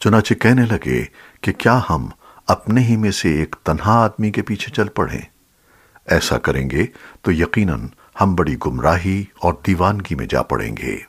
चुनाचे कहने लगे कि क्या हम अपने ही में से एक तन्हा आदमी के पीछे चल पड़े? ऐसा करेंगे तो यकीनन हम बड़ी गुमराही और दीवानगी में जा पड़ेंगे।